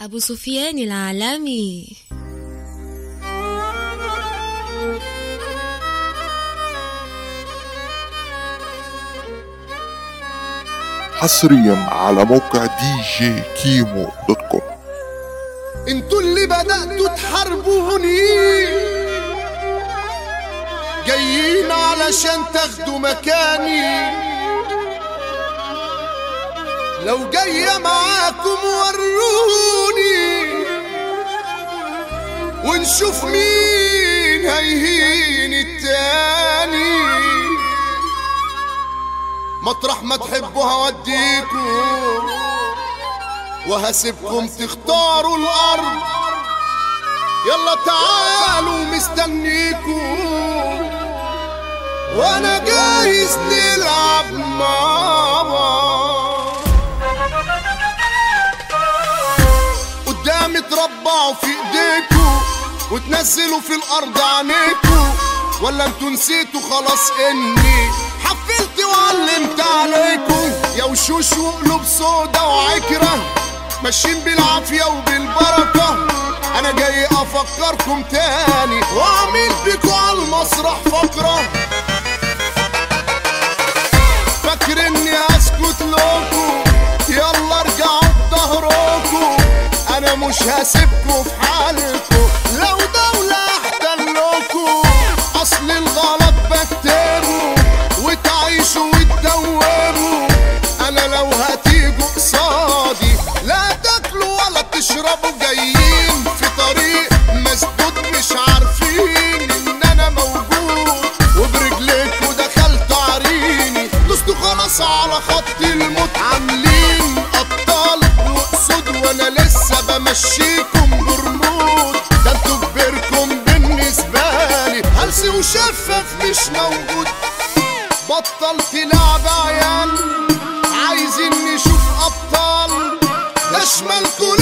أبو سفيان العالمي. حصريا على موقع دي جي كيمو dot com. أنتوا اللي بدأتوا تحاربوني جايين علشان تاخدوا مكاني. لو جاية معاكم وروني ونشوف مين هيهين التاني. مطرح ما تحبوا هوديكم وهسيبكم تختاروا الأرض. يلا تعالوا مستنيكم. وأنا جاهز نلعب مع تربعوا في ايديكوا وتنزلوا في الأرض عينيكوا. ولا أنتوا نسيتوا خلاص اني حفلت وعلمت عليكم يا وشوش وقلوب سودا وعكرة ماشيين بالعافية وبالبركة. أنا جاي أفكركم تاني وأعمل بيكوا على المسرح فقرة. مش هسيبكم في حالكم لو دولة احتلكم أصل الغلط بكتبه وتعيشوا وتدوروا أنا لو هتيجوا قصادي لا تاكلوا ولا تشربوا جايين. في طريق مسدود مش عارفين إن أنا موجود. وبرجليكوا دخلت عريني. دوستوا خلاص على خط بطلت لعب عيال. عايزين نشوف أبطال. ده شمالكوا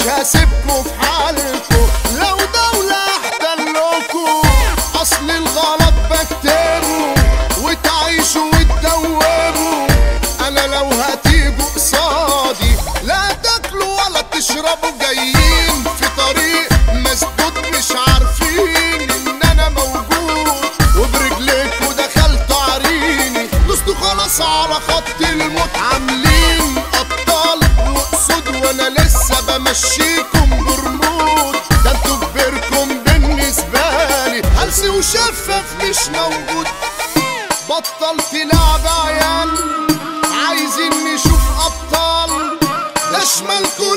مش هسيبكم في حالكم. لو دولة احتلكم أصل الغلط بكتبه وتعيشوا وتدوروا أنا لو هتيجوا قصادي لا تاكلوا ولا تشربوا لسه بمشيكم برمود ده أنتوا كبركم بالنسبة لي. هلسي وشفاف مش موجود؟ بطلت لعب عيال عايزين نشوف أبطال. ده شمالكوا